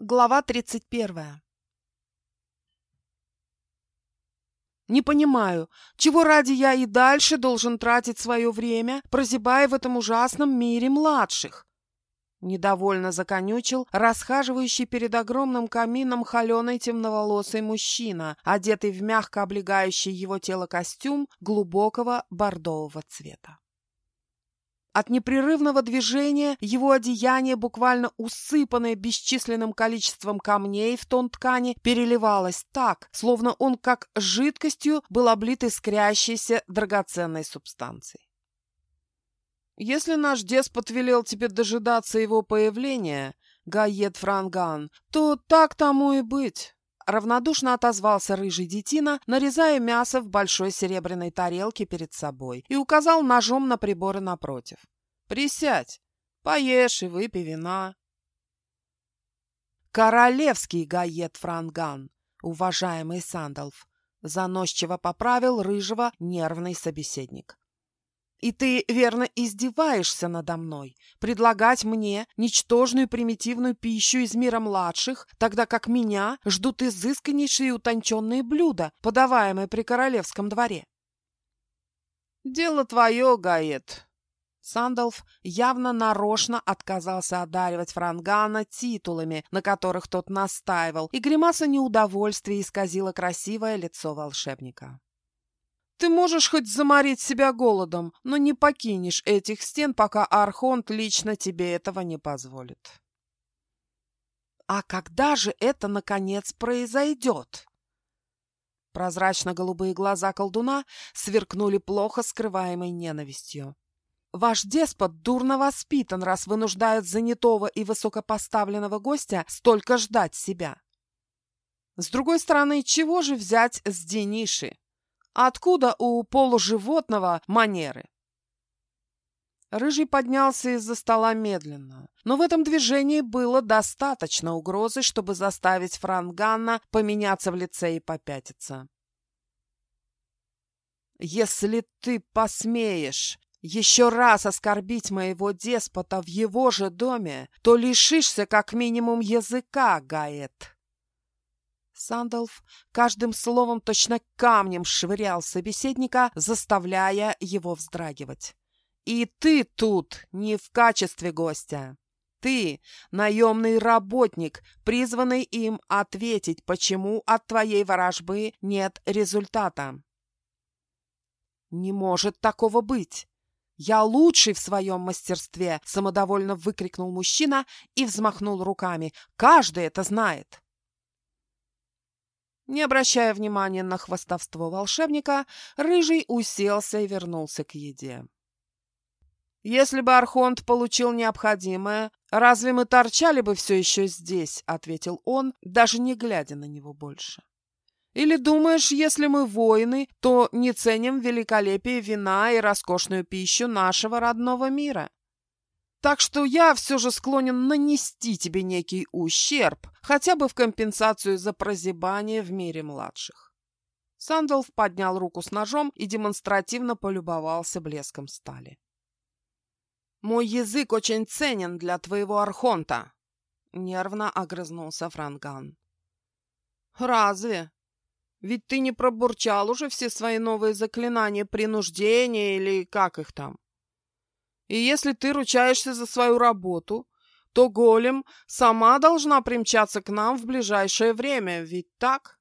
Глава 31. Не понимаю, чего ради я и дальше должен тратить свое время, прозябая в этом ужасном мире младших? Недовольно законючил расхаживающий перед огромным камином холеный темноволосый мужчина, одетый в мягко облегающий его тело костюм глубокого бордового цвета. От непрерывного движения его одеяние, буквально усыпанное бесчисленным количеством камней в тон ткани, переливалось так, словно он как жидкостью был облит искрящейся драгоценной субстанцией. «Если наш деспот велел тебе дожидаться его появления, Гайет Франган, то так тому и быть». Равнодушно отозвался рыжий детина, нарезая мясо в большой серебряной тарелке перед собой и указал ножом на приборы напротив. «Присядь, поешь и выпей вина». «Королевский гает Франган, уважаемый Сандалф», заносчиво поправил рыжего нервный собеседник. И ты, верно, издеваешься надо мной, предлагать мне ничтожную примитивную пищу из мира младших, тогда как меня ждут изысканнейшие и утонченные блюда, подаваемые при королевском дворе. Дело твое, Гает. Сандалф явно нарочно отказался одаривать Франгана титулами, на которых тот настаивал, и гримаса неудовольствия исказила красивое лицо волшебника. Ты можешь хоть заморить себя голодом, но не покинешь этих стен, пока Архонт лично тебе этого не позволит. А когда же это, наконец, произойдет? Прозрачно-голубые глаза колдуна сверкнули плохо скрываемой ненавистью. Ваш деспот дурно воспитан, раз вынуждает занятого и высокопоставленного гостя столько ждать себя. С другой стороны, чего же взять с Дениши? Откуда у полуживотного манеры? Рыжий поднялся из-за стола медленно, но в этом движении было достаточно угрозы, чтобы заставить Франганна поменяться в лице и попятиться. «Если ты посмеешь еще раз оскорбить моего деспота в его же доме, то лишишься как минимум языка, Гаэт!» Сандалф каждым словом точно камнем швырял собеседника, заставляя его вздрагивать. «И ты тут не в качестве гостя. Ты — наемный работник, призванный им ответить, почему от твоей ворожбы нет результата». «Не может такого быть!» «Я лучший в своем мастерстве!» — самодовольно выкрикнул мужчина и взмахнул руками. «Каждый это знает!» Не обращая внимания на хвастовство волшебника, Рыжий уселся и вернулся к еде. «Если бы Архонт получил необходимое, разве мы торчали бы все еще здесь?» — ответил он, даже не глядя на него больше. «Или думаешь, если мы воины, то не ценим великолепие вина и роскошную пищу нашего родного мира?» Так что я все же склонен нанести тебе некий ущерб, хотя бы в компенсацию за прозябание в мире младших. Сандалф поднял руку с ножом и демонстративно полюбовался блеском стали. «Мой язык очень ценен для твоего архонта», — нервно огрызнулся Франган. «Разве? Ведь ты не пробурчал уже все свои новые заклинания принуждения или как их там?» И если ты ручаешься за свою работу, то голем сама должна примчаться к нам в ближайшее время, ведь так?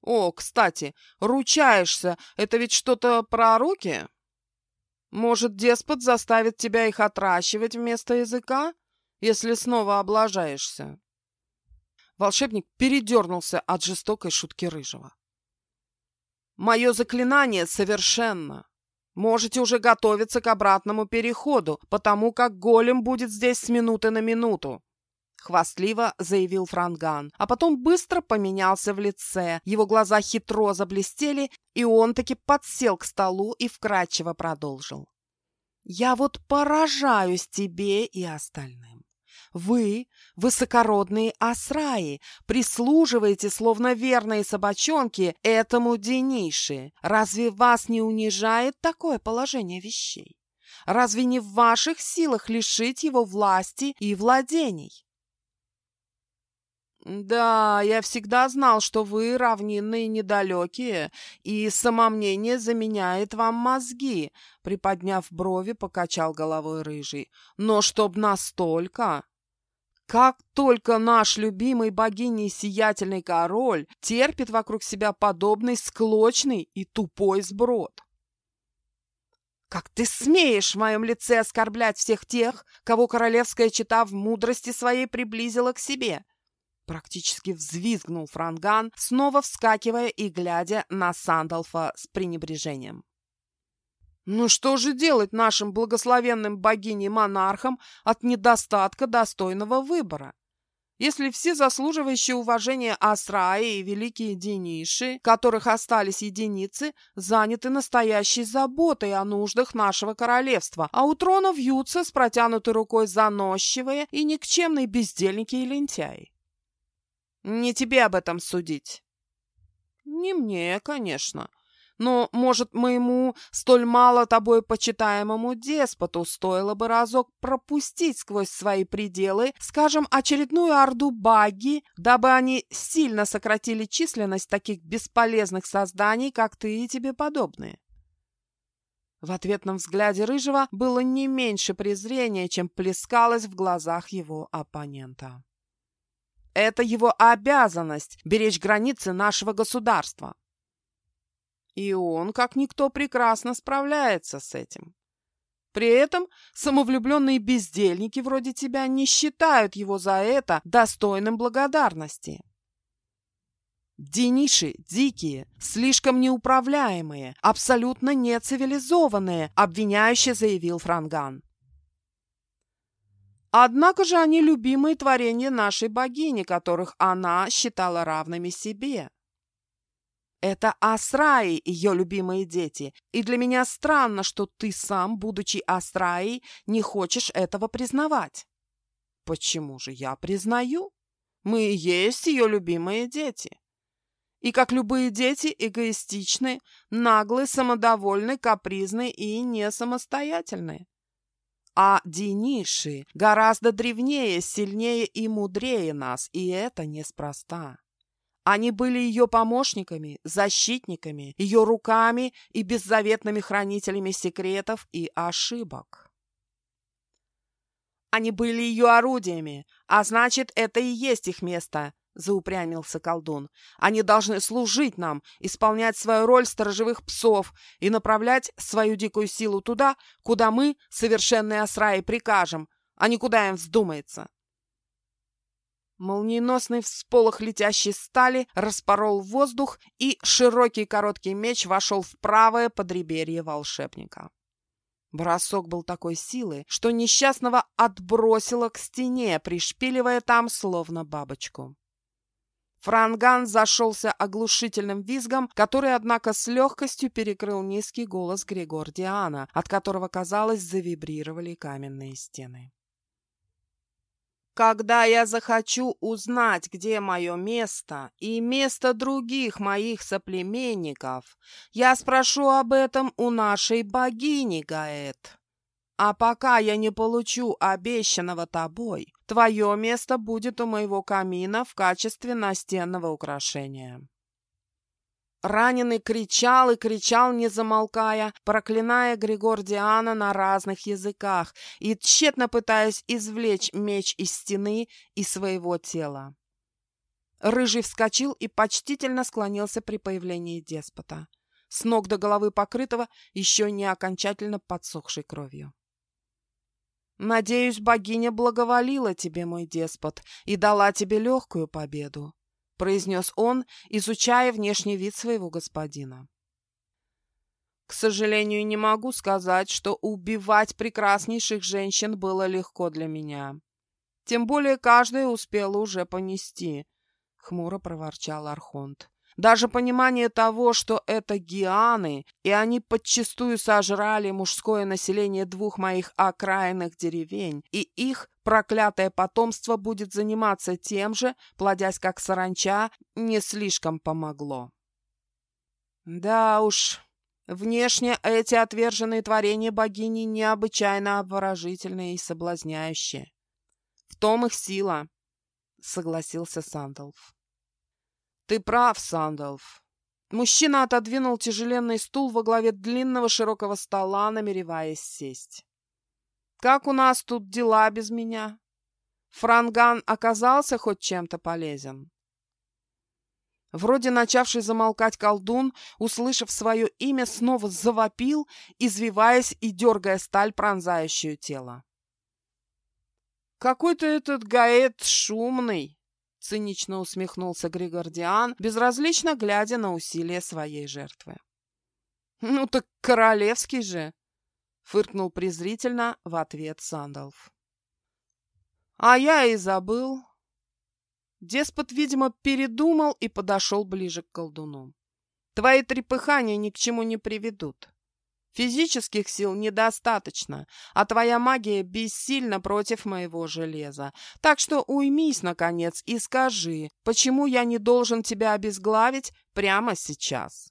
О, кстати, ручаешься — это ведь что-то про руки? Может, деспот заставит тебя их отращивать вместо языка, если снова облажаешься? Волшебник передернулся от жестокой шутки Рыжего. «Мое заклинание совершенно. Можете уже готовиться к обратному переходу, потому как голем будет здесь с минуты на минуту. Хвастливо заявил Франган, а потом быстро поменялся в лице. Его глаза хитро заблестели, и он таки подсел к столу и вкрадчиво продолжил. «Я вот поражаюсь тебе и остальным. Вы, высокородные асраи, прислуживаете, словно верные собачонки, этому Дениши. Разве вас не унижает такое положение вещей? Разве не в ваших силах лишить его власти и владений? «Да, я всегда знал, что вы равнинные недалекие, и самомнение заменяет вам мозги», — приподняв брови, покачал головой рыжий. «Но чтоб настолько...» Как только наш любимый богиней сиятельный король терпит вокруг себя подобный склочный и тупой сброд. Как ты смеешь в моем лице оскорблять всех тех, кого королевская чета в мудрости своей приблизила к себе? Практически взвизгнул Франган, снова вскакивая и глядя на Сандалфа с пренебрежением. Ну что же делать нашим благословенным богиней-монархам от недостатка достойного выбора? Если все заслуживающие уважения Асраи и великие Дениши, которых остались единицы, заняты настоящей заботой о нуждах нашего королевства, а у трона вьются с протянутой рукой заносчивые и никчемные бездельники и лентяи. Не тебе об этом судить. Не мне, конечно. Но, может, моему столь мало тобой почитаемому деспоту стоило бы разок пропустить сквозь свои пределы, скажем, очередную орду баги, дабы они сильно сократили численность таких бесполезных созданий, как ты и тебе подобные. В ответном взгляде Рыжего было не меньше презрения, чем плескалось в глазах его оппонента. Это его обязанность – беречь границы нашего государства. И он, как никто, прекрасно справляется с этим. При этом самовлюбленные бездельники вроде тебя не считают его за это достойным благодарности. Дениши дикие, слишком неуправляемые, абсолютно нецивилизованные, обвиняюще заявил Франган. Однако же они любимые творения нашей богини, которых она считала равными себе. Это Асраи, ее любимые дети, и для меня странно, что ты сам, будучи Асраей, не хочешь этого признавать. Почему же я признаю? Мы и есть ее любимые дети. И как любые дети, эгоистичны, наглые, самодовольны, капризны и не самостоятельны. А Дениши гораздо древнее, сильнее и мудрее нас, и это неспроста. Они были ее помощниками, защитниками, ее руками и беззаветными хранителями секретов и ошибок. Они были ее орудиями, а значит, это и есть их место, заупрямился колдун. Они должны служить нам, исполнять свою роль сторожевых псов и направлять свою дикую силу туда, куда мы, совершенные осраи, прикажем, а не куда им вздумается. Молниеносный всполох летящей стали распорол воздух, и широкий короткий меч вошел в правое подреберье волшебника. Бросок был такой силы, что несчастного отбросило к стене, пришпиливая там словно бабочку. Франган зашелся оглушительным визгом, который, однако, с легкостью перекрыл низкий голос Григордиана, от которого, казалось, завибрировали каменные стены. Когда я захочу узнать, где мое место и место других моих соплеменников, я спрошу об этом у нашей богини Гаэт. А пока я не получу обещанного тобой, твое место будет у моего камина в качестве настенного украшения. Раненый кричал и кричал, не замолкая, проклиная Григордиана на разных языках и тщетно пытаясь извлечь меч из стены и своего тела. Рыжий вскочил и почтительно склонился при появлении деспота, с ног до головы покрытого еще не окончательно подсохшей кровью. «Надеюсь, богиня благоволила тебе, мой деспот, и дала тебе легкую победу. — произнес он, изучая внешний вид своего господина. «К сожалению, не могу сказать, что убивать прекраснейших женщин было легко для меня. Тем более каждая успела уже понести», — хмуро проворчал Архонт. Даже понимание того, что это гианы, и они подчистую сожрали мужское население двух моих окраинных деревень, и их проклятое потомство будет заниматься тем же, плодясь как саранча, не слишком помогло. Да уж, внешне эти отверженные творения богини необычайно обворожительные и соблазняющие. В том их сила. согласился Сандалф. Ты прав, Сандалф. Мужчина отодвинул тяжеленный стул во главе длинного широкого стола, намереваясь сесть. Как у нас тут дела без меня? Франган оказался хоть чем-то полезен? Вроде начавший замолкать колдун, услышав свое имя, снова завопил, извиваясь и дергая сталь, пронзающую тело. «Какой-то этот гаэт шумный!» — цинично усмехнулся Григордиан, безразлично глядя на усилия своей жертвы. «Ну так королевский же!» — фыркнул презрительно в ответ Сандалф. «А я и забыл!» Деспот, видимо, передумал и подошел ближе к колдуну. «Твои трепыхания ни к чему не приведут. Физических сил недостаточно, а твоя магия бессильна против моего железа. Так что уймись, наконец, и скажи, почему я не должен тебя обезглавить прямо сейчас?»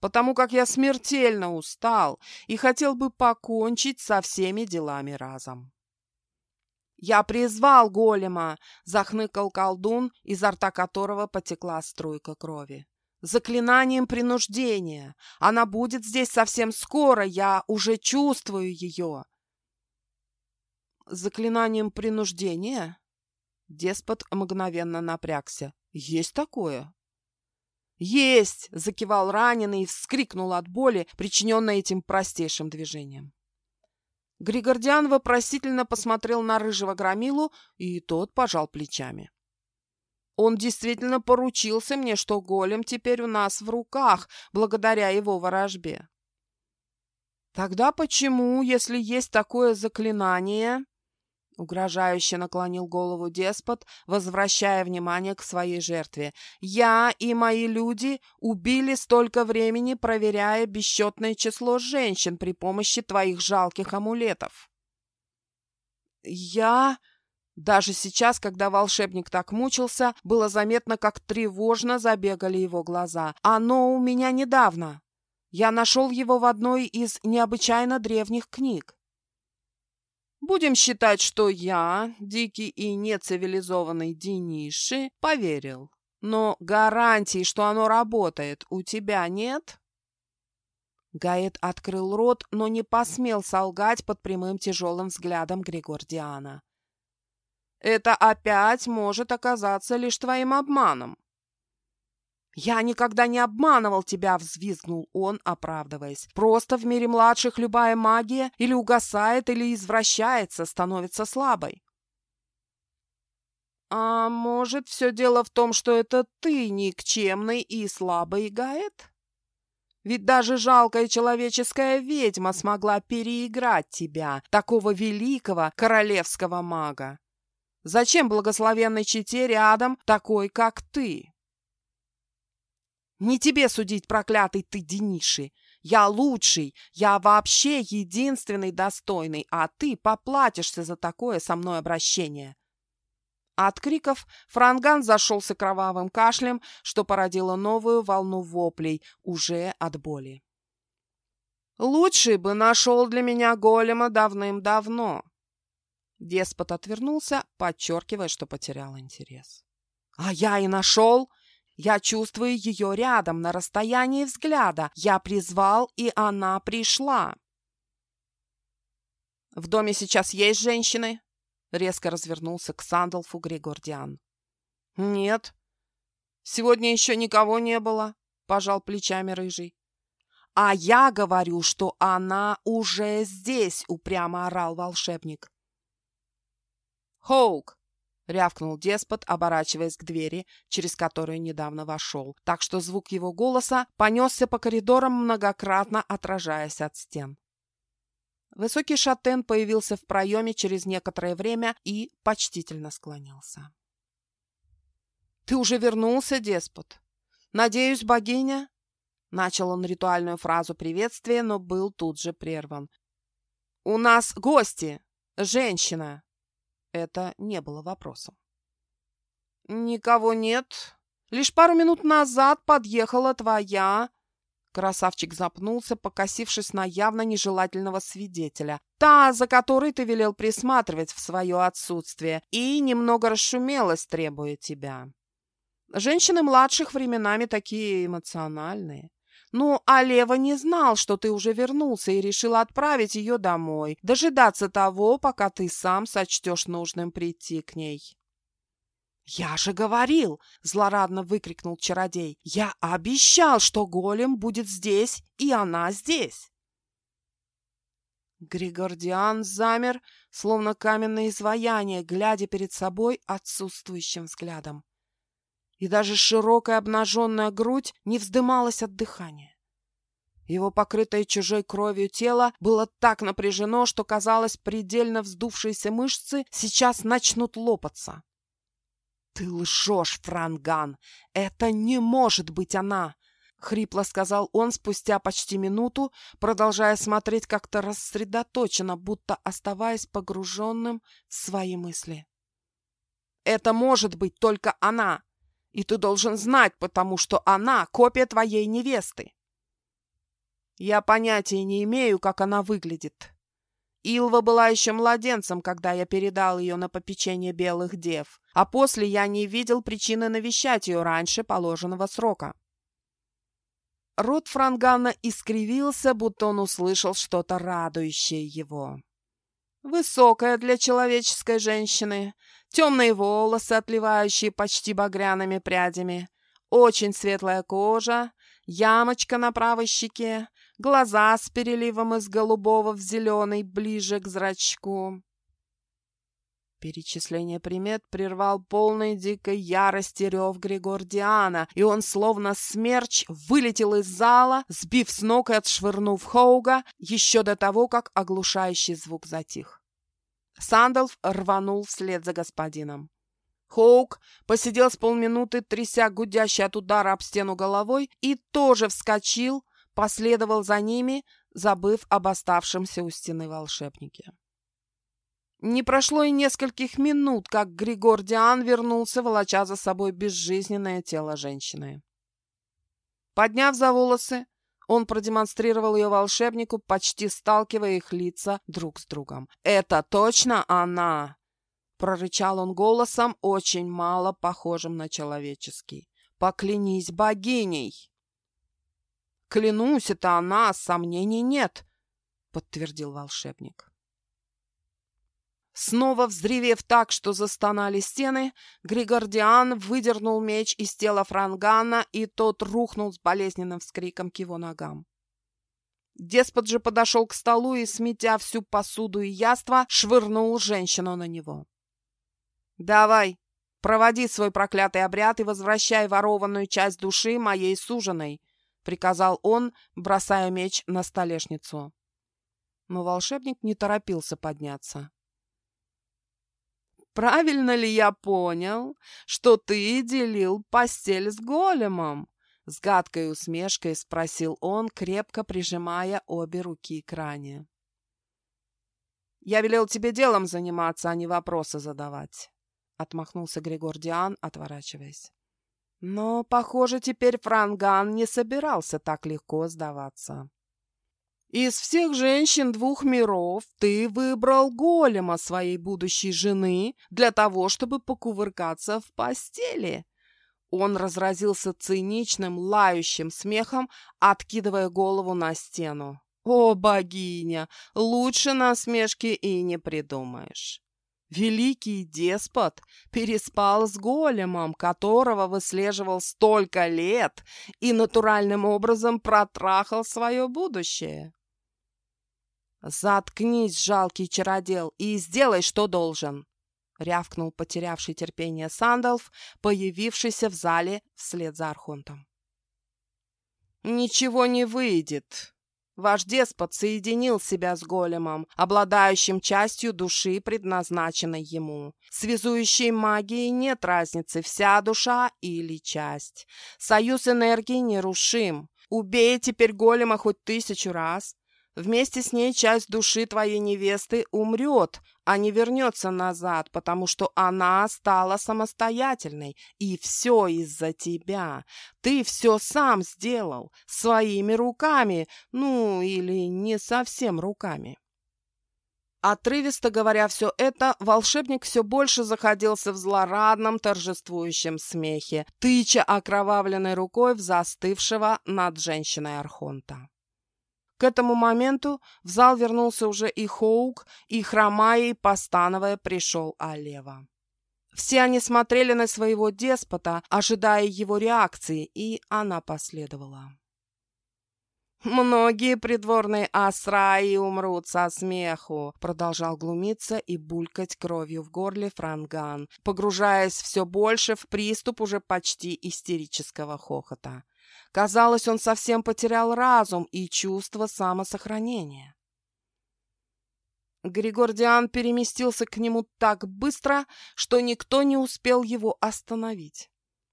потому как я смертельно устал и хотел бы покончить со всеми делами разом. «Я призвал голема!» — захныкал колдун, изо рта которого потекла струйка крови. «Заклинанием принуждения! Она будет здесь совсем скоро, я уже чувствую ее!» «Заклинанием принуждения?» Деспот мгновенно напрягся. «Есть такое?» «Есть!» — закивал раненый и вскрикнул от боли, причиненной этим простейшим движением. Григордиан вопросительно посмотрел на рыжего громилу, и тот пожал плечами. Он действительно поручился мне, что голем теперь у нас в руках, благодаря его ворожбе. Тогда почему, если есть такое заклинание, Угрожающе наклонил голову деспот, возвращая внимание к своей жертве. «Я и мои люди убили столько времени, проверяя бесчетное число женщин при помощи твоих жалких амулетов». «Я...» Даже сейчас, когда волшебник так мучился, было заметно, как тревожно забегали его глаза. «Оно у меня недавно. Я нашел его в одной из необычайно древних книг. Будем считать, что я, дикий и нецивилизованный Дениши, поверил. Но гарантий, что оно работает, у тебя нет? Гаэт открыл рот, но не посмел солгать под прямым тяжелым взглядом Григордиана. Это опять может оказаться лишь твоим обманом. «Я никогда не обманывал тебя!» — взвизгнул он, оправдываясь. «Просто в мире младших любая магия или угасает, или извращается, становится слабой». «А может, все дело в том, что это ты никчемный и слабый Гаэт? Ведь даже жалкая человеческая ведьма смогла переиграть тебя, такого великого королевского мага. Зачем благословенной чете рядом такой, как ты?» Не тебе судить, проклятый ты, Дениши. Я лучший, я вообще единственный достойный, а ты поплатишься за такое со мной обращение. От криков Франган зашелся кровавым кашлем, что породило новую волну воплей, уже от боли. «Лучший бы нашел для меня голема давным-давно». Деспот отвернулся, подчеркивая, что потерял интерес. «А я и нашел!» Я чувствую ее рядом, на расстоянии взгляда. Я призвал, и она пришла. «В доме сейчас есть женщины?» Резко развернулся к Сандалфу Григордиан. «Нет. Сегодня еще никого не было», — пожал плечами Рыжий. «А я говорю, что она уже здесь!» — упрямо орал волшебник. «Хоук, — рявкнул деспот, оборачиваясь к двери, через которую недавно вошел, так что звук его голоса понесся по коридорам, многократно отражаясь от стен. Высокий шатен появился в проеме через некоторое время и почтительно склонился. «Ты уже вернулся, деспот? Надеюсь, богиня?» Начал он ритуальную фразу приветствия, но был тут же прерван. «У нас гости! Женщина!» Это не было вопросом. «Никого нет. Лишь пару минут назад подъехала твоя Красавчик запнулся, покосившись на явно нежелательного свидетеля. Та, за которой ты велел присматривать в свое отсутствие, и немного расшумелась, требуя тебя. Женщины младших временами такие эмоциональные. Ну, а Лева не знал, что ты уже вернулся и решил отправить ее домой, дожидаться того, пока ты сам сочтешь нужным прийти к ней. «Я же говорил!» — злорадно выкрикнул чародей. «Я обещал, что голем будет здесь, и она здесь!» Григордиан замер, словно каменное изваяние, глядя перед собой отсутствующим взглядом и даже широкая обнаженная грудь не вздымалась от дыхания. Его покрытое чужой кровью тело было так напряжено, что, казалось, предельно вздувшиеся мышцы сейчас начнут лопаться. «Ты лжешь, Франган! Это не может быть она!» — хрипло сказал он спустя почти минуту, продолжая смотреть как-то рассредоточенно, будто оставаясь погруженным в свои мысли. «Это может быть только она! И ты должен знать, потому что она копия твоей невесты. Я понятия не имею, как она выглядит. Илва была еще младенцем, когда я передал ее на попечение белых дев, а после я не видел причины навещать ее раньше положенного срока. Рот Франгана искривился, будто он услышал что-то радующее его. Высокая для человеческой женщины, темные волосы, отливающие почти багряными прядями, очень светлая кожа, ямочка на правой щеке, глаза с переливом из голубого в зеленый ближе к зрачку. Перечисление примет прервал полной дикой ярости рев Григордиана, и он, словно смерч, вылетел из зала, сбив с ног и отшвырнув Хоуга еще до того, как оглушающий звук затих. Сандалф рванул вслед за господином. Хоук посидел с полминуты, тряся гудящий от удара об стену головой, и тоже вскочил, последовал за ними, забыв об оставшемся у стены волшебнике. Не прошло и нескольких минут, как Григор Диан вернулся, волоча за собой безжизненное тело женщины. Подняв за волосы, он продемонстрировал ее волшебнику, почти сталкивая их лица друг с другом. «Это точно она!» Прорычал он голосом, очень мало похожим на человеческий. «Поклянись богиней!» «Клянусь, это она, сомнений нет!» Подтвердил волшебник. Снова взревев так, что застонали стены, Григордиан выдернул меч из тела Франгана, и тот рухнул с болезненным вскриком к его ногам. Деспот же подошел к столу и, сметя всю посуду и яство, швырнул женщину на него. «Давай, проводи свой проклятый обряд и возвращай ворованную часть души моей суженой», — приказал он, бросая меч на столешницу. Но волшебник не торопился подняться. Правильно ли я понял, что ты делил постель с големом?» С гадкой усмешкой спросил он, крепко прижимая обе руки к ране. «Я велел тебе делом заниматься, а не вопросы задавать», — отмахнулся Григор Диан, отворачиваясь. Но, похоже, теперь Франган не собирался так легко сдаваться. Из всех женщин двух миров ты выбрал голема своей будущей жены для того, чтобы покувыркаться в постели. Он разразился циничным, лающим смехом, откидывая голову на стену. О, богиня, лучше насмешки и не придумаешь. Великий деспот переспал с големом, которого выслеживал столько лет и натуральным образом протрахал свое будущее. «Заткнись, жалкий чародел, и сделай, что должен!» — рявкнул потерявший терпение Сандалф, появившийся в зале вслед за Архонтом. «Ничего не выйдет!» Ваш деспот соединил себя с големом, обладающим частью души, предназначенной ему. Связующей магии нет разницы, вся душа или часть. Союз энергии нерушим. Убей теперь голема хоть тысячу раз, Вместе с ней часть души твоей невесты умрет, а не вернется назад, потому что она стала самостоятельной. И все из-за тебя. Ты все сам сделал, своими руками, ну или не совсем руками. Отрывисто говоря все это, волшебник все больше заходился в злорадном торжествующем смехе, тыча окровавленной рукой в застывшего над женщиной Архонта. К этому моменту в зал вернулся уже и Хоук, и, хромая и постановая, пришел Алева. Все они смотрели на своего деспота, ожидая его реакции, и она последовала. «Многие придворные асраи умрут со смеху», продолжал глумиться и булькать кровью в горле Франган, погружаясь все больше в приступ уже почти истерического хохота. Казалось, он совсем потерял разум и чувство самосохранения. Григордиан переместился к нему так быстро, что никто не успел его остановить.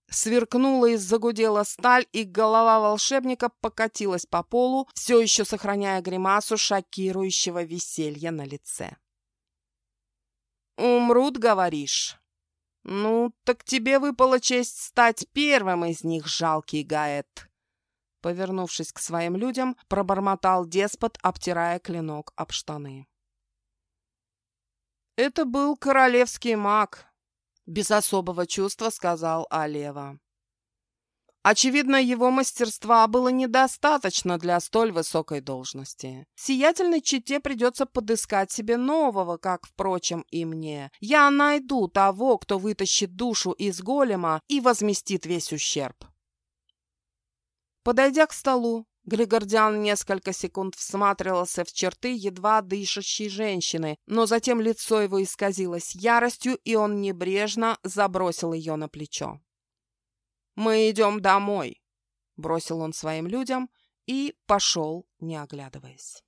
Сверкнула и загудела сталь, и голова волшебника покатилась по полу, все еще сохраняя гримасу шокирующего веселья на лице. «Умрут, говоришь?» «Ну, так тебе выпала честь стать первым из них, жалкий Гаэт!» Повернувшись к своим людям, пробормотал деспот, обтирая клинок об штаны. «Это был королевский маг», — без особого чувства сказал Алева. Очевидно, его мастерства было недостаточно для столь высокой должности. Сиятельной чете придется подыскать себе нового, как, впрочем, и мне. Я найду того, кто вытащит душу из голема и возместит весь ущерб. Подойдя к столу, Григордиан несколько секунд всматривался в черты едва дышащей женщины, но затем лицо его исказилось яростью, и он небрежно забросил ее на плечо. «Мы идем домой», — бросил он своим людям и пошел, не оглядываясь.